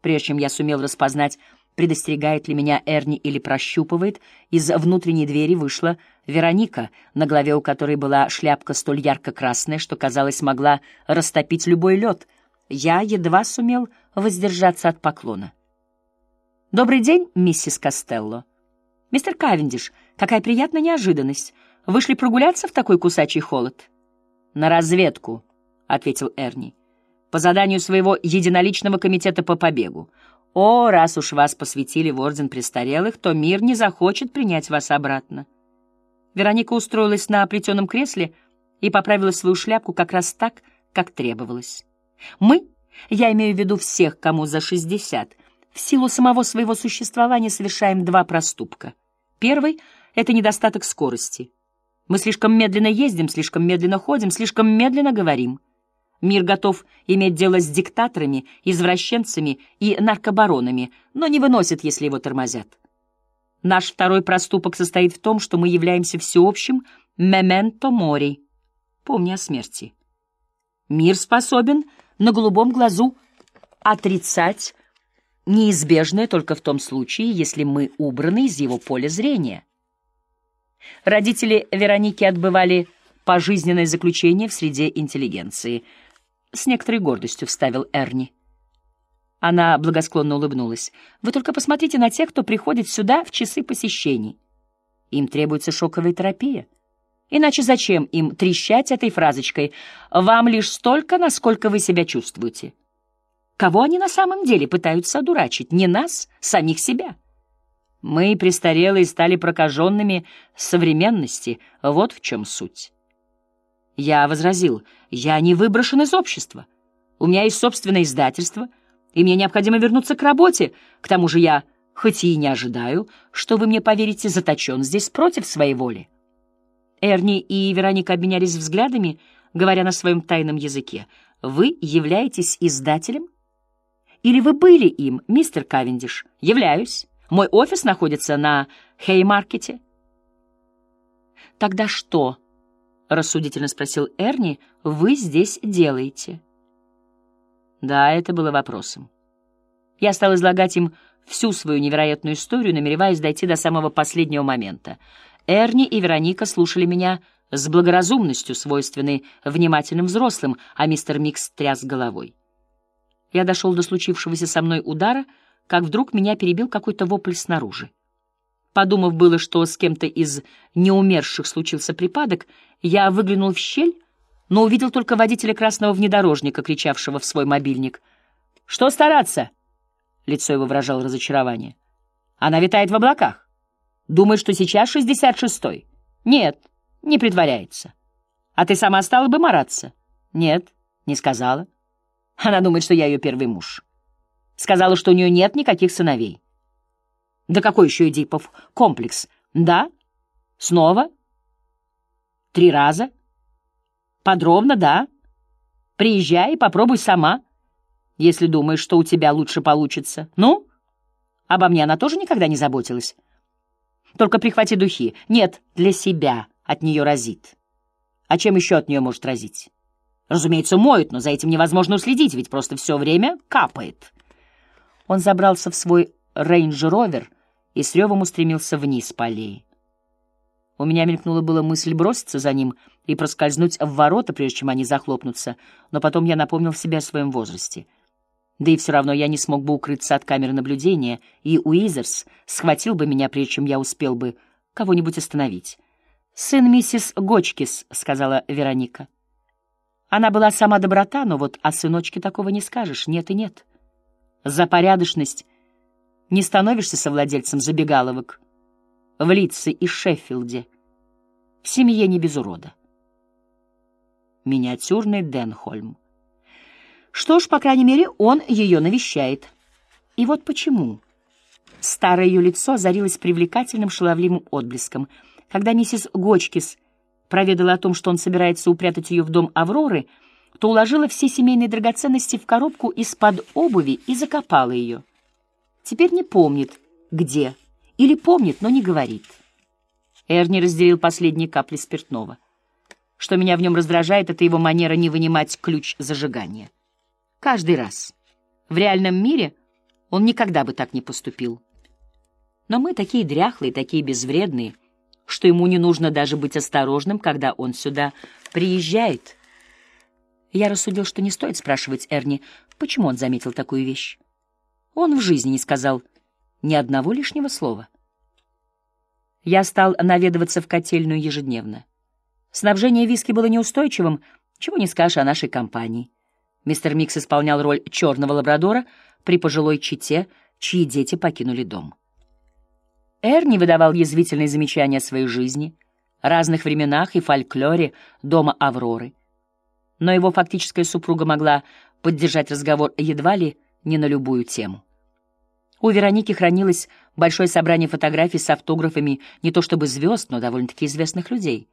Прежде чем я сумел распознать, предостерегает ли меня Эрни или прощупывает, из внутренней двери вышла Вероника, на голове у которой была шляпка столь ярко-красная, что, казалось, могла растопить любой лед. Я едва сумел воздержаться от поклона. «Добрый день, миссис Костелло. Мистер Кавендиш, какая приятная неожиданность. Вышли прогуляться в такой кусачий холод?» «На разведку», — ответил Эрни по заданию своего единоличного комитета по побегу. О, раз уж вас посвятили в Орден Престарелых, то мир не захочет принять вас обратно. Вероника устроилась на плетеном кресле и поправила свою шляпку как раз так, как требовалось. Мы, я имею в виду всех, кому за шестьдесят, в силу самого своего существования совершаем два проступка. Первый — это недостаток скорости. Мы слишком медленно ездим, слишком медленно ходим, слишком медленно говорим — Мир готов иметь дело с диктаторами, извращенцами и наркобаронами, но не выносит, если его тормозят. Наш второй проступок состоит в том, что мы являемся всеобщим «мементо мори» — помни о смерти. Мир способен на голубом глазу отрицать неизбежное только в том случае, если мы убраны из его поля зрения. Родители Вероники отбывали пожизненное заключение в среде интеллигенции — с некоторой гордостью вставил Эрни. Она благосклонно улыбнулась. «Вы только посмотрите на тех, кто приходит сюда в часы посещений. Им требуется шоковая терапия. Иначе зачем им трещать этой фразочкой «Вам лишь столько, насколько вы себя чувствуете»? Кого они на самом деле пытаются одурачить? Не нас, самих себя. Мы, престарелые, стали прокаженными современности. Вот в чем суть. Я возразил, я не выброшен из общества. У меня есть собственное издательство, и мне необходимо вернуться к работе. К тому же я, хоть и не ожидаю, что вы мне поверите, заточен здесь против своей воли. Эрни и Вероника обменялись взглядами, говоря на своем тайном языке. «Вы являетесь издателем?» «Или вы были им, мистер Кавендиш?» «Являюсь. Мой офис находится на Хеймаркете». «Тогда что?» — рассудительно спросил Эрни, — вы здесь делаете? Да, это было вопросом. Я стал излагать им всю свою невероятную историю, намереваясь дойти до самого последнего момента. Эрни и Вероника слушали меня с благоразумностью, свойственной внимательным взрослым, а мистер Микс тряс головой. Я дошел до случившегося со мной удара, как вдруг меня перебил какой-то вопль снаружи. Подумав было, что с кем-то из неумерших случился припадок, я выглянул в щель, но увидел только водителя красного внедорожника, кричавшего в свой мобильник. «Что стараться?» — лицо его выражало разочарование. «Она витает в облаках. Думает, что сейчас шестьдесят шестой. Нет, не притворяется. А ты сама стала бы мараться?» «Нет, не сказала. Она думает, что я ее первый муж. Сказала, что у нее нет никаких сыновей. Да какой еще Эдипов комплекс? Да? Снова? Три раза? Подробно, да? Приезжай и попробуй сама, если думаешь, что у тебя лучше получится. Ну? Обо мне она тоже никогда не заботилась. Только прихвати духи. Нет, для себя от нее разит. А чем еще от нее может разить? Разумеется, моют, но за этим невозможно уследить, ведь просто все время капает. Он забрался в свой рейндж-ровер — и с ревом устремился вниз по аллее. У меня мелькнула было мысль броситься за ним и проскользнуть в ворота, прежде чем они захлопнутся, но потом я напомнил себе о своем возрасте. Да и все равно я не смог бы укрыться от камеры наблюдения, и Уизерс схватил бы меня, прежде чем я успел бы кого-нибудь остановить. «Сын миссис Гочкис», — сказала Вероника. Она была сама доброта, но вот о сыночке такого не скажешь, нет и нет. За порядочность не становишься совладельцем забегаловок в Литце и Шеффилде, в семье не без урода. Миниатюрный Денхольм. Что ж, по крайней мере, он ее навещает. И вот почему. Старое ее лицо озарилось привлекательным шаловливым отблеском. Когда миссис Гочкис проведала о том, что он собирается упрятать ее в дом Авроры, то уложила все семейные драгоценности в коробку из-под обуви и закопала ее. Теперь не помнит, где. Или помнит, но не говорит. Эрни разделил последние капли спиртного. Что меня в нем раздражает, это его манера не вынимать ключ зажигания. Каждый раз. В реальном мире Он никогда бы так не поступил. Но мы такие дряхлые, такие безвредные, что ему не нужно даже быть осторожным, когда он сюда приезжает. Я рассудил, что не стоит спрашивать Эрни, почему он заметил такую вещь. Он в жизни не сказал ни одного лишнего слова. Я стал наведываться в котельную ежедневно. Снабжение виски было неустойчивым, чего не скажешь о нашей компании. Мистер Микс исполнял роль черного лабрадора при пожилой чите, чьи дети покинули дом. Эрни выдавал язвительные замечания о своей жизни, разных временах и фольклоре дома Авроры. Но его фактическая супруга могла поддержать разговор едва ли не на любую тему. У Вероники хранилось большое собрание фотографий с автографами не то чтобы звезд, но довольно-таки известных людей.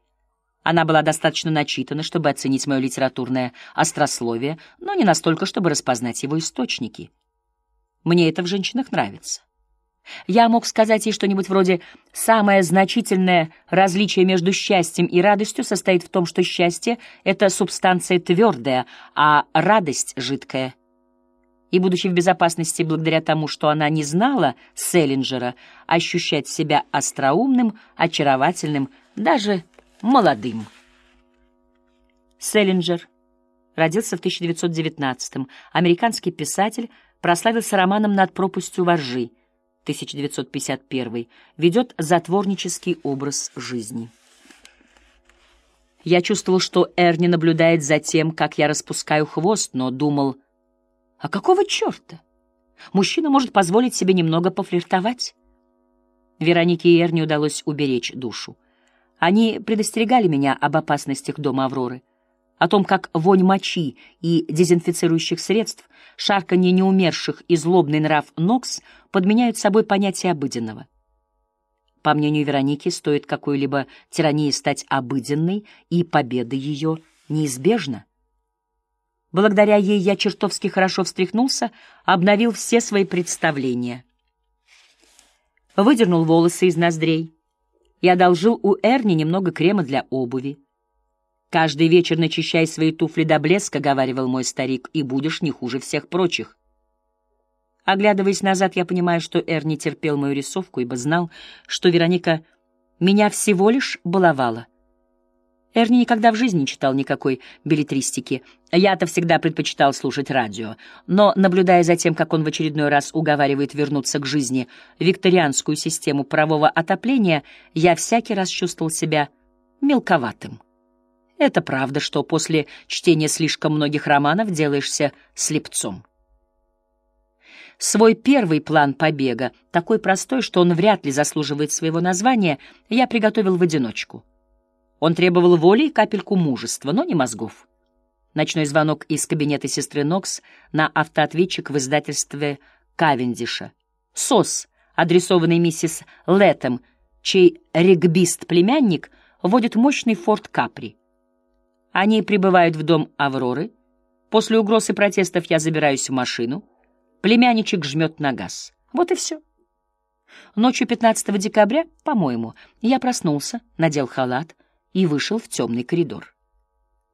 Она была достаточно начитана, чтобы оценить мое литературное острословие, но не настолько, чтобы распознать его источники. Мне это в женщинах нравится. Я мог сказать ей что-нибудь вроде «самое значительное различие между счастьем и радостью состоит в том, что счастье — это субстанция твердая, а радость — жидкая». И, будучи в безопасности благодаря тому, что она не знала Селлинджера, ощущать себя остроумным, очаровательным, даже молодым. Селлинджер родился в 1919-м, американский писатель, прославился романом «Над пропастью воржи», 1951 ведет затворнический образ жизни. Я чувствовал, что Эрни наблюдает за тем, как я распускаю хвост, но думал, а какого черта? Мужчина может позволить себе немного пофлиртовать. Веронике и Эрни удалось уберечь душу. Они предостерегали меня об опасностях дома Авроры о том, как вонь мочи и дезинфицирующих средств, шарканье неумерших и злобный нрав Нокс подменяют собой понятие обыденного. По мнению Вероники, стоит какой-либо тирании стать обыденной, и победа ее неизбежна. Благодаря ей я чертовски хорошо встряхнулся, обновил все свои представления. Выдернул волосы из ноздрей. Я одолжил у Эрни немного крема для обуви. «Каждый вечер начищай свои туфли до блеска», — говаривал мой старик, — «и будешь не хуже всех прочих». Оглядываясь назад, я понимаю, что Эр не терпел мою рисовку, ибо знал, что Вероника меня всего лишь баловала. Эрни никогда в жизни не читал никакой билетристики. Я-то всегда предпочитал слушать радио. Но, наблюдая за тем, как он в очередной раз уговаривает вернуться к жизни викторианскую систему парового отопления, я всякий раз чувствовал себя мелковатым. Это правда, что после чтения слишком многих романов делаешься слепцом. Свой первый план побега, такой простой, что он вряд ли заслуживает своего названия, я приготовил в одиночку. Он требовал воли и капельку мужества, но не мозгов. Ночной звонок из кабинета сестры Нокс на автоответчик в издательстве Кавендиша. СОС, адресованный миссис Леттем, чей регбист-племянник водит мощный форт Капри. Они прибывают в дом Авроры. После угроз и протестов я забираюсь в машину. Племянничек жмет на газ. Вот и все. Ночью 15 декабря, по-моему, я проснулся, надел халат и вышел в темный коридор.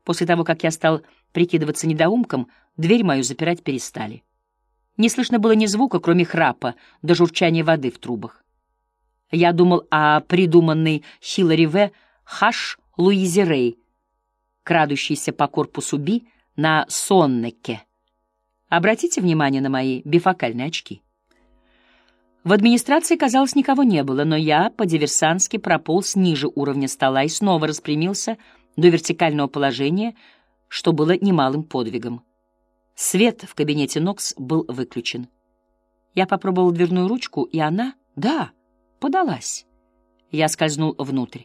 После того, как я стал прикидываться недоумком, дверь мою запирать перестали. Не слышно было ни звука, кроме храпа до журчания воды в трубах. Я думал о придуманной Хиллари В. Хаш Луизе Рей, крадущийся по корпусу Би на Соннеке. Обратите внимание на мои бифокальные очки. В администрации, казалось, никого не было, но я по-диверсански прополз ниже уровня стола и снова распрямился до вертикального положения, что было немалым подвигом. Свет в кабинете Нокс был выключен. Я попробовал дверную ручку, и она, да, подалась. Я скользнул внутрь.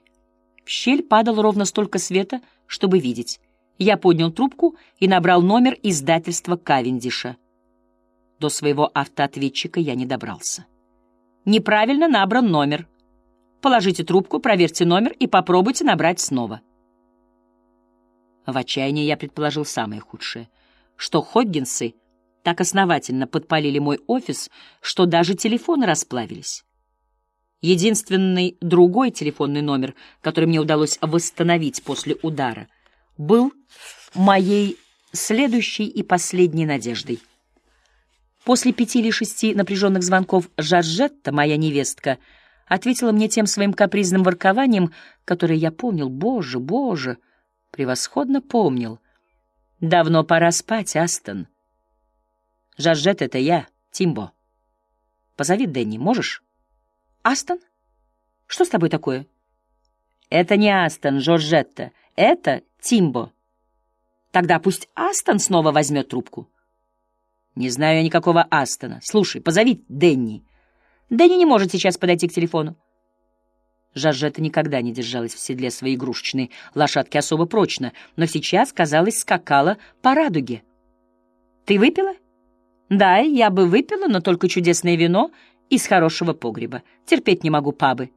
В щель падал ровно столько света, чтобы видеть. Я поднял трубку и набрал номер издательства Кавендиша. До своего автоответчика я не добрался. Неправильно набран номер. Положите трубку, проверьте номер и попробуйте набрать снова. В отчаянии я предположил самое худшее, что Хоггинсы так основательно подпалили мой офис, что даже телефоны расплавились. Единственный другой телефонный номер, который мне удалось восстановить после удара, был моей следующей и последней надеждой. После пяти или шести напряженных звонков Жоржетта, моя невестка, ответила мне тем своим капризным воркованием, которое я помнил, боже, боже, превосходно помнил. «Давно пора спать, Астон». «Жоржетта, это я, Тимбо. Позови Дэнни, можешь?» «Астон? Что с тобой такое?» «Это не Астон, Жоржетта, это Тимбо». «Тогда пусть Астон снова возьмет трубку». «Не знаю я никакого Астона. Слушай, позови Дэнни». «Дэнни не может сейчас подойти к телефону». Жоржетта никогда не держалась в седле своей игрушечной лошадки особо прочно, но сейчас, казалось, скакала по радуге. «Ты выпила?» «Да, я бы выпила, но только чудесное вино из хорошего погреба. Терпеть не могу пабы».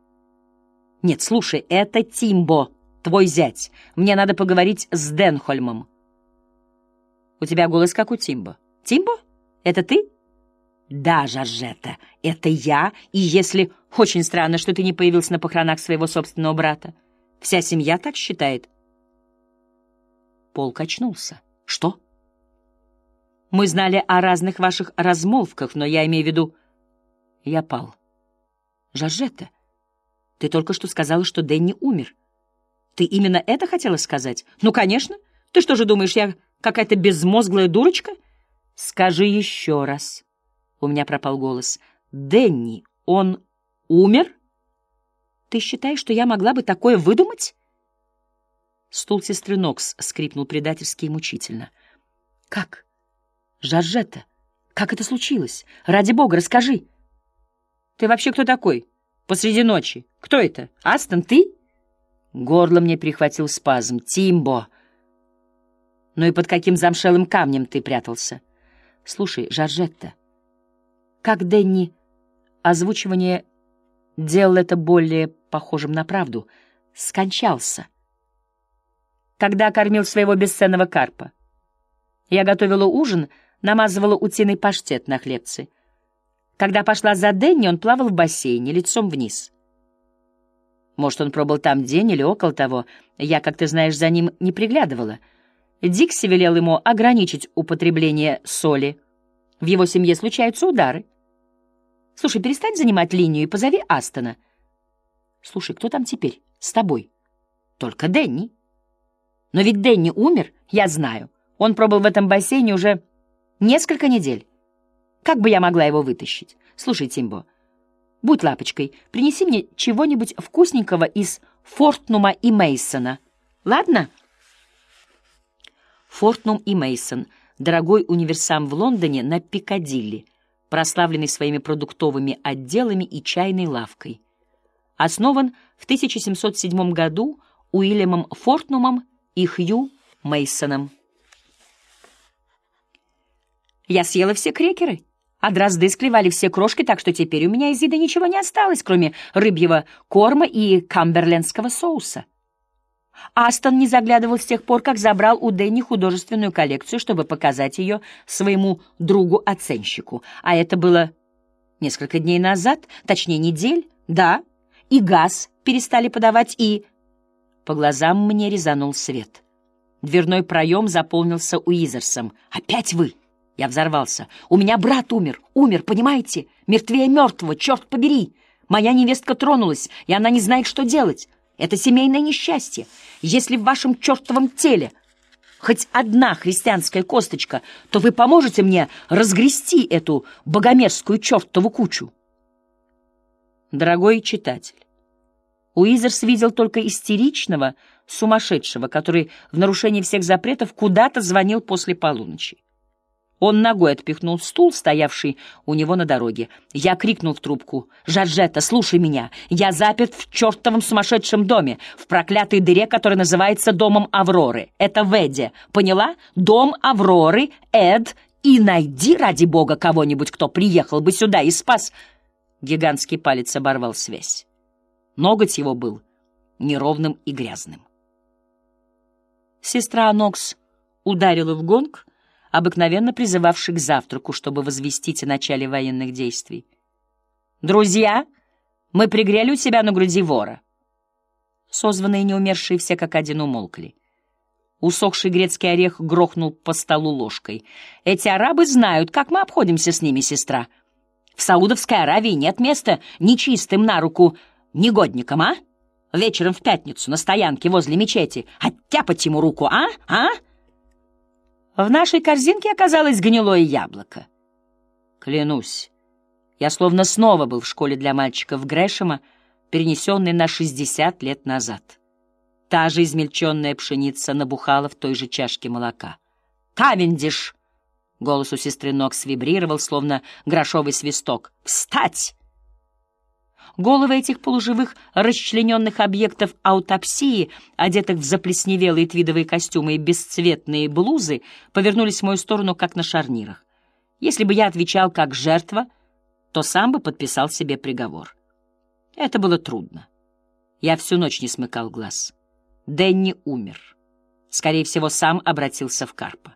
«Нет, слушай, это Тимбо, твой зять. Мне надо поговорить с Денхольмом». «У тебя голос как у Тимбо». «Тимбо?» Это ты? Да, Жоржетта, это я, и если... Очень странно, что ты не появился на похоронах своего собственного брата. Вся семья так считает. Пол качнулся. Что? Мы знали о разных ваших размолвках, но я имею в виду... Я пал. Жоржетта, ты только что сказала, что Дэнни умер. Ты именно это хотела сказать? Ну, конечно. Ты что же думаешь, я какая-то безмозглая дурочка? — Скажи еще раз. У меня пропал голос. Дэнни, он умер? Ты считаешь, что я могла бы такое выдумать? Стул сестры Нокс скрипнул предательски и мучительно. Как? Жоржетта, как это случилось? Ради бога, расскажи. Ты вообще кто такой? Посреди ночи. Кто это? Астон, ты? Горло мне прихватил спазм. Тимбо. Ну и под каким замшелым камнем ты прятался? — Слушай, Жоржетта, как Денни озвучивание делал это более похожим на правду, скончался. Когда кормил своего бесценного карпа. Я готовила ужин, намазывала утиный паштет на хлебцы. Когда пошла за Денни, он плавал в бассейне, лицом вниз. Может, он пробыл там день или около того. Я, как ты знаешь, за ним не приглядывала — Дикси велел ему ограничить употребление соли. В его семье случаются удары. Слушай, перестань занимать линию и позови Астона. Слушай, кто там теперь с тобой? Только Дэнни. Но ведь Дэнни умер, я знаю. Он пробыл в этом бассейне уже несколько недель. Как бы я могла его вытащить? Слушай, Тимбо, будь лапочкой, принеси мне чего-нибудь вкусненького из Фортнума и Мейсона. Ладно? Фортнум и Мейсон, дорогой универсам в Лондоне на Пикадилли, прославленный своими продуктовыми отделами и чайной лавкой. Основан в 1707 году Уильямом Фортнумом и Хью Мейсоном. Я съела все крекеры, а дрозды склевали все крошки, так что теперь у меня из еды ничего не осталось, кроме рыбьего корма и камберлендского соуса. Астон не заглядывал с тех пор, как забрал у Дэнни художественную коллекцию, чтобы показать ее своему другу-оценщику. А это было несколько дней назад, точнее недель, да, и газ перестали подавать, и... По глазам мне резанул свет. Дверной проем заполнился Уизерсом. «Опять вы!» Я взорвался. «У меня брат умер, умер, понимаете? Мертвее мертвого, черт побери! Моя невестка тронулась, и она не знает, что делать. Это семейное несчастье. Если в вашем чертовом теле хоть одна христианская косточка, то вы поможете мне разгрести эту богомерзкую чертову кучу. Дорогой читатель, Уизерс видел только истеричного, сумасшедшего, который в нарушении всех запретов куда-то звонил после полуночи. Он ногой отпихнул стул, стоявший у него на дороге. Я крикнул в трубку. «Жоржетта, слушай меня! Я заперт в чертовом сумасшедшем доме, в проклятой дыре, которая называется Домом Авроры. Это в Эде. Поняла? Дом Авроры, Эд, и найди, ради бога, кого-нибудь, кто приехал бы сюда и спас...» Гигантский палец оборвал связь. Ноготь его был неровным и грязным. Сестра Нокс ударила в гонг, обыкновенно призывавший к завтраку, чтобы возвестить о начале военных действий. «Друзья, мы пригрели у себя на груди вора». Созванные неумершие все как один умолкли. Усохший грецкий орех грохнул по столу ложкой. «Эти арабы знают, как мы обходимся с ними, сестра. В Саудовской Аравии нет места ни чистым на руку негодникам, а? Вечером в пятницу на стоянке возле мечети. Оттяпать ему руку, а? А?» В нашей корзинке оказалось гнилое яблоко. Клянусь, я словно снова был в школе для мальчиков Грэшема, перенесенный на 60 лет назад. Та же измельченная пшеница набухала в той же чашке молока. «Кавендиш!» — голос у сестры Нокс вибрировал, словно грошовый свисток. «Встать!» Головы этих полуживых расчлененных объектов аутопсии, одетых в заплесневелые твидовые костюмы и бесцветные блузы, повернулись в мою сторону, как на шарнирах. Если бы я отвечал как жертва, то сам бы подписал себе приговор. Это было трудно. Я всю ночь не смыкал глаз. Дэнни умер. Скорее всего, сам обратился в Карпа.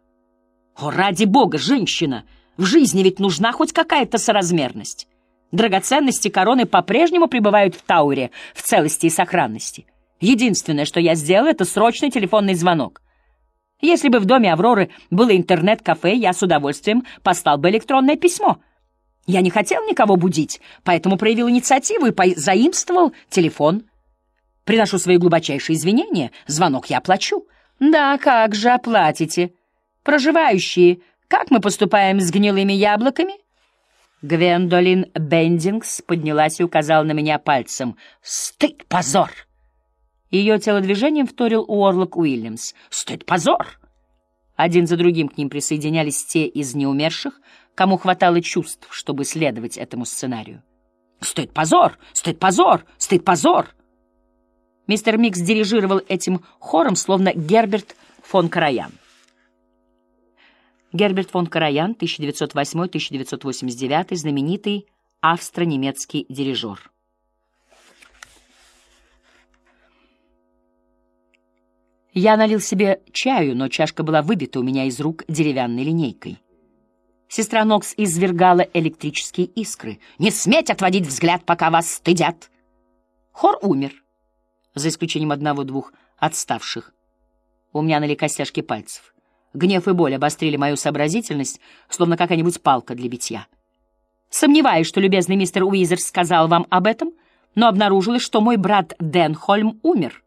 «О, ради бога, женщина! В жизни ведь нужна хоть какая-то соразмерность!» Драгоценности короны по-прежнему пребывают в Тауре в целости и сохранности. Единственное, что я сделал, это срочный телефонный звонок. Если бы в доме Авроры было интернет-кафе, я с удовольствием послал бы электронное письмо. Я не хотел никого будить, поэтому проявил инициативу и заимствовал телефон. Приношу свои глубочайшие извинения, звонок я оплачу. Да, как же оплатите? Проживающие, как мы поступаем с гнилыми яблоками? Гвендолин Бендингс поднялась и указала на меня пальцем. «Стыд, позор!» Ее телодвижением вторил Уорлок Уильямс. «Стыд, позор!» Один за другим к ним присоединялись те из неумерших, кому хватало чувств, чтобы следовать этому сценарию. «Стыд, позор! Стыд, позор! Стыд, позор!» Мистер Микс дирижировал этим хором, словно Герберт фон Караян. Герберт фон Караян, 1908-1989, знаменитый австро-немецкий дирижер. Я налил себе чаю, но чашка была выбита у меня из рук деревянной линейкой. Сестра Нокс извергала электрические искры. «Не сметь отводить взгляд, пока вас стыдят!» Хор умер, за исключением одного-двух отставших. У меня ныли костяшки пальцев. Гнев и боль обострили мою сообразительность, словно какая-нибудь палка для битья. Сомневаюсь, что любезный мистер Уизерс сказал вам об этом, но обнаружилось, что мой брат Денхольм умер.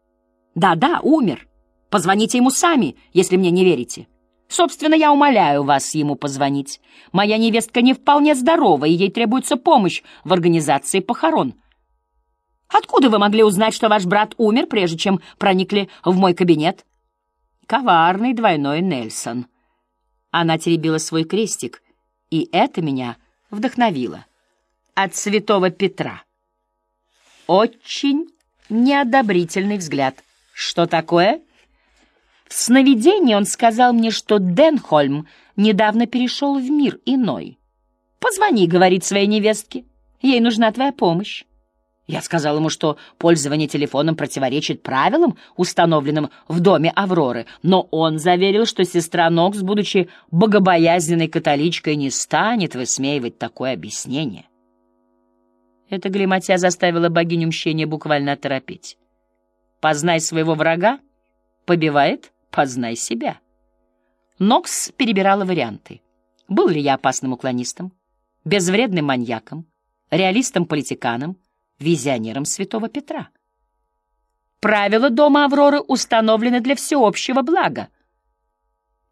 Да-да, умер. Позвоните ему сами, если мне не верите. Собственно, я умоляю вас ему позвонить. Моя невестка не вполне здорова, и ей требуется помощь в организации похорон. Откуда вы могли узнать, что ваш брат умер, прежде чем проникли в мой кабинет? Коварный двойной Нельсон. Она теребила свой крестик, и это меня вдохновило. От святого Петра. Очень неодобрительный взгляд. Что такое? В сновидении он сказал мне, что Денхольм недавно перешел в мир иной. «Позвони», — говорит своей невестке, — «ей нужна твоя помощь». Я сказал ему, что пользование телефоном противоречит правилам, установленным в доме Авроры, но он заверил, что сестра Нокс, будучи богобоязненной католичкой, не станет высмеивать такое объяснение. Эта глиматья заставила богиню мщения буквально оторопеть. «Познай своего врага, побивает, познай себя». Нокс перебирала варианты. Был ли я опасным уклонистом, безвредным маньяком, реалистом-политиканом, визионером святого Петра. Правила дома Авроры установлены для всеобщего блага.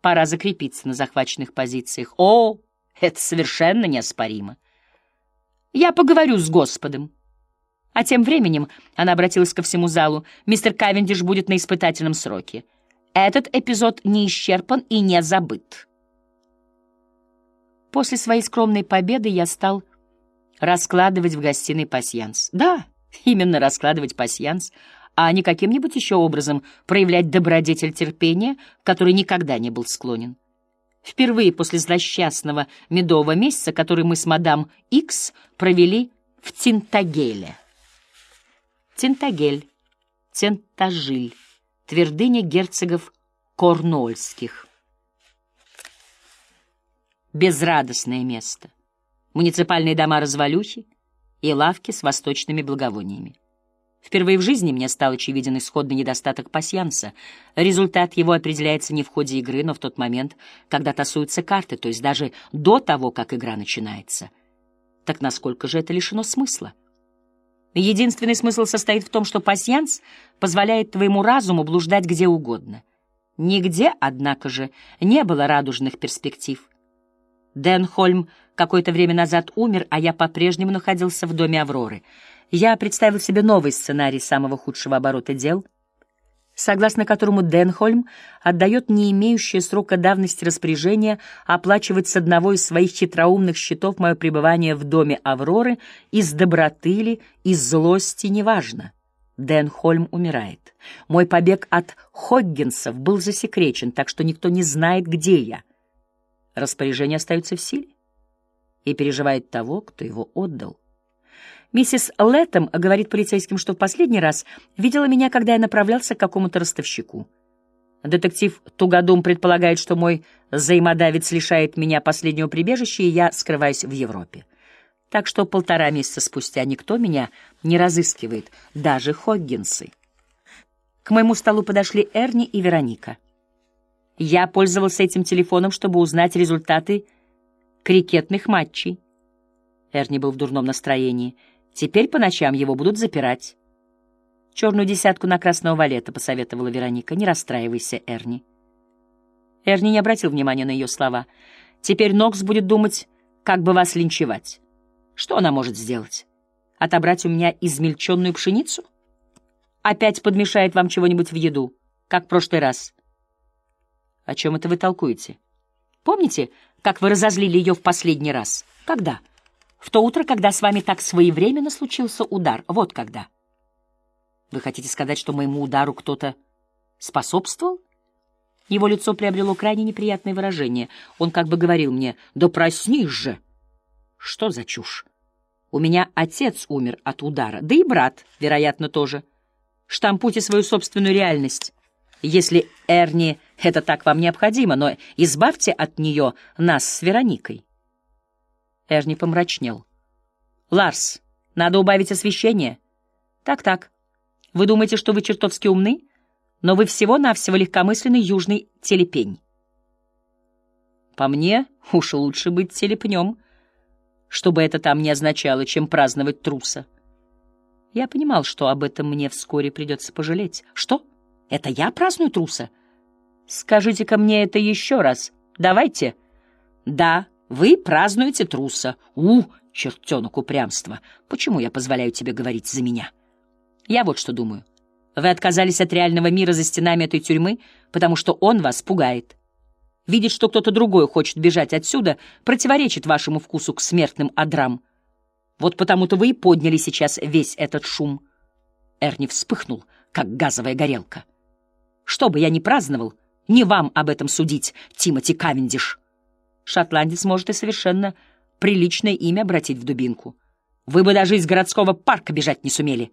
Пора закрепиться на захваченных позициях. О, это совершенно неоспоримо. Я поговорю с Господом. А тем временем, она обратилась ко всему залу, мистер Кавендиш будет на испытательном сроке. Этот эпизод не исчерпан и не забыт. После своей скромной победы я стал Раскладывать в гостиной пасьянс. Да, именно раскладывать пасьянс, а не каким-нибудь еще образом проявлять добродетель терпения, который никогда не был склонен. Впервые после злосчастного медового месяца, который мы с мадам Икс провели в Тинтагеле. Тинтагель, Тентажиль, твердыня герцогов Корнуольских. Безрадостное место муниципальные дома-развалюхи и лавки с восточными благовониями. Впервые в жизни мне стал очевиден исходный недостаток пасьянса. Результат его определяется не в ходе игры, но в тот момент, когда тасуются карты, то есть даже до того, как игра начинается. Так насколько же это лишено смысла? Единственный смысл состоит в том, что пасьянс позволяет твоему разуму блуждать где угодно. Нигде, однако же, не было радужных перспектив. Дэн Хольм какое-то время назад умер, а я по-прежнему находился в доме Авроры — я представил себе новый сценарий самого худшего оборота дел, согласно которому Денхольм отдает не имеющее срока давности распоряжение оплачивать с одного из своих хитроумных счетов мое пребывание в доме Авроры из доброты ли, из злости, неважно. Денхольм умирает. Мой побег от Хоггинсов был засекречен, так что никто не знает, где я. Распоряжение остается в силе и переживает того, кто его отдал. Миссис Лэттем говорит полицейским, что в последний раз видела меня, когда я направлялся к какому-то ростовщику. Детектив Тугодум предполагает, что мой взаимодавец лишает меня последнего прибежища, и я скрываюсь в Европе. Так что полтора месяца спустя никто меня не разыскивает, даже Хоггинсы. К моему столу подошли Эрни и Вероника. Я пользовался этим телефоном, чтобы узнать результаты крикетных матчей. Эрни был в дурном настроении — Теперь по ночам его будут запирать. «Черную десятку на красного валета», — посоветовала Вероника. «Не расстраивайся, Эрни». Эрни не обратил внимания на ее слова. «Теперь Нокс будет думать, как бы вас линчевать. Что она может сделать? Отобрать у меня измельченную пшеницу? Опять подмешает вам чего-нибудь в еду, как в прошлый раз». «О чем это вы толкуете? Помните, как вы разозлили ее в последний раз? Когда?» В то утро, когда с вами так своевременно случился удар. Вот когда. Вы хотите сказать, что моему удару кто-то способствовал? Его лицо приобрело крайне неприятное выражение. Он как бы говорил мне, да проснись же. Что за чушь? У меня отец умер от удара, да и брат, вероятно, тоже. Штампуйте свою собственную реальность. Если Эрни это так вам необходимо, но избавьте от нее нас с Вероникой. Эрни помрачнел. «Ларс, надо убавить освещение». «Так-так. Вы думаете, что вы чертовски умны? Но вы всего-навсего легкомысленный южный телепень». «По мне, уж лучше быть телепнем, чтобы это там не означало, чем праздновать труса». Я понимал, что об этом мне вскоре придется пожалеть. «Что? Это я праздную труса?» «Скажите-ка мне это еще раз. Давайте». «Да». Вы празднуете труса. У, чертенок упрямства. Почему я позволяю тебе говорить за меня? Я вот что думаю. Вы отказались от реального мира за стенами этой тюрьмы, потому что он вас пугает. Видеть, что кто-то другой хочет бежать отсюда, противоречит вашему вкусу к смертным адрам. Вот потому-то вы и подняли сейчас весь этот шум. Эрни вспыхнул, как газовая горелка. Что бы я ни праздновал, не вам об этом судить, Тимоти Кавендиш. Шотландец может и совершенно приличное имя обратить в дубинку. Вы бы даже из городского парка бежать не сумели.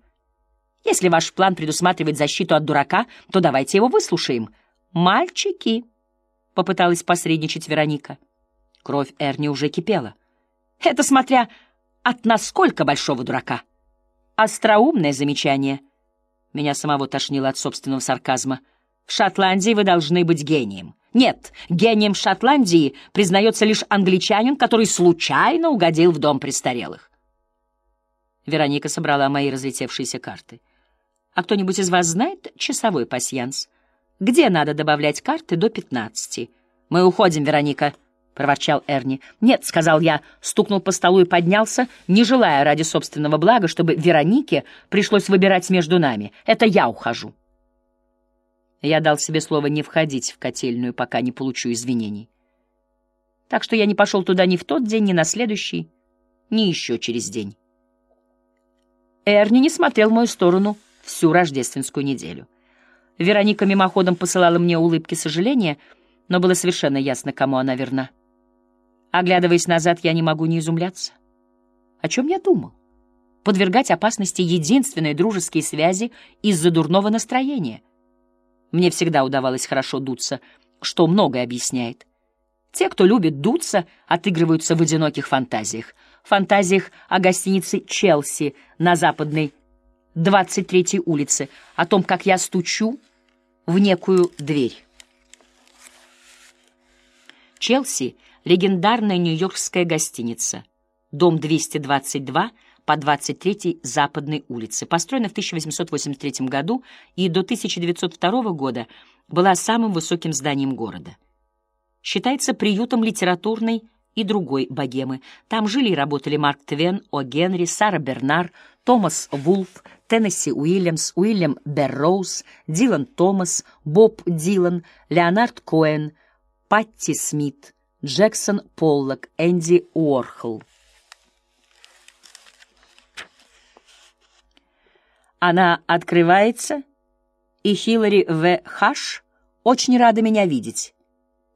Если ваш план предусматривает защиту от дурака, то давайте его выслушаем. Мальчики, — попыталась посредничать Вероника. Кровь Эрни уже кипела. Это смотря от насколько большого дурака. Остроумное замечание. Меня самого тошнило от собственного сарказма. В Шотландии вы должны быть гением. Нет, гением Шотландии признается лишь англичанин, который случайно угодил в дом престарелых. Вероника собрала мои разлетевшиеся карты. А кто-нибудь из вас знает часовой пасьянс? Где надо добавлять карты до пятнадцати? Мы уходим, Вероника, — проворчал Эрни. «Нет», — сказал я, стукнул по столу и поднялся, не желая ради собственного блага, чтобы Веронике пришлось выбирать между нами. «Это я ухожу». Я дал себе слово не входить в котельную, пока не получу извинений. Так что я не пошел туда ни в тот день, ни на следующий, ни еще через день. Эрни не смотрел в мою сторону всю рождественскую неделю. Вероника мимоходом посылала мне улыбки сожаления, но было совершенно ясно, кому она верна. Оглядываясь назад, я не могу не изумляться. О чем я думал? Подвергать опасности единственные дружеские связи из-за дурного настроения — мне всегда удавалось хорошо дуться, что многое объясняет. Те, кто любит дуться, отыгрываются в одиноких фантазиях. Фантазиях о гостинице «Челси» на западной 23-й улице, о том, как я стучу в некую дверь. Челси — легендарная нью-йоркская гостиница. Дом 222 по 23-й Западной улице. Построена в 1883 году и до 1902 года была самым высоким зданием города. Считается приютом литературной и другой богемы. Там жили и работали Марк Твен, О. Генри, Сара Бернар, Томас Вулф, Теннесси Уильямс, Уильям Берроуз, Дилан Томас, Боб Дилан, Леонард Коэн, Патти Смит, Джексон Поллок, Энди Уорхол. Она открывается, и Хиллари В. Хаш очень рада меня видеть.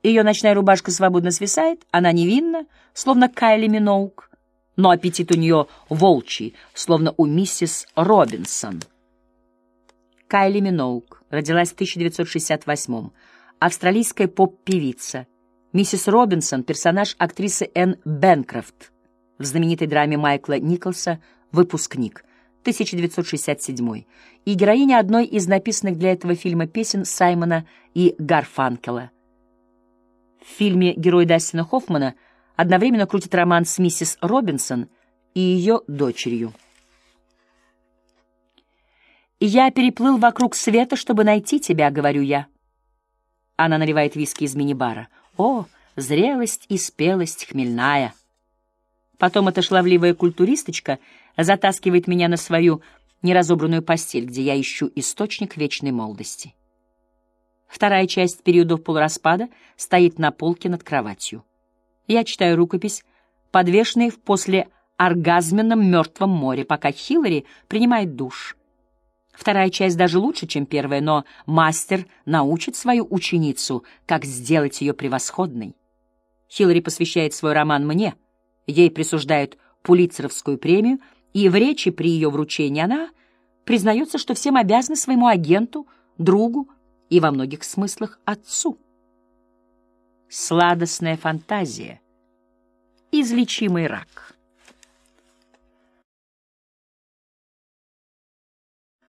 Ее ночная рубашка свободно свисает, она невинна, словно Кайли Миноук, но аппетит у нее волчий, словно у миссис Робинсон. Кайли Миноук родилась в 1968 австралийская поп-певица. Миссис Робинсон — персонаж актрисы Энн Бенкрофт в знаменитой драме Майкла Николса «Выпускник» 1967 и героиня одной из написанных для этого фильма песен Саймона и Гарфанкела — в фильме герой Дастина Хоффмана одновременно крутит роман с миссис Робинсон и ее дочерью. «Я переплыл вокруг света, чтобы найти тебя», — говорю я. Она наливает виски из мини-бара. «О, зрелость и спелость хмельная!» Потом эта шлавливая культуристочка затаскивает меня на свою неразобранную постель, где я ищу источник вечной молодости. Вторая часть периодов полураспада стоит на полке над кроватью. Я читаю рукопись, подвешенной в послеоргазменном мертвом море, пока Хиллари принимает душ. Вторая часть даже лучше, чем первая, но мастер научит свою ученицу, как сделать ее превосходной. Хиллари посвящает свой роман мне, ей присуждают Пулитцеровскую премию, и в речи при ее вручении она признается, что всем обязана своему агенту, другу, и во многих смыслах отцу. Сладостная фантазия, излечимый рак.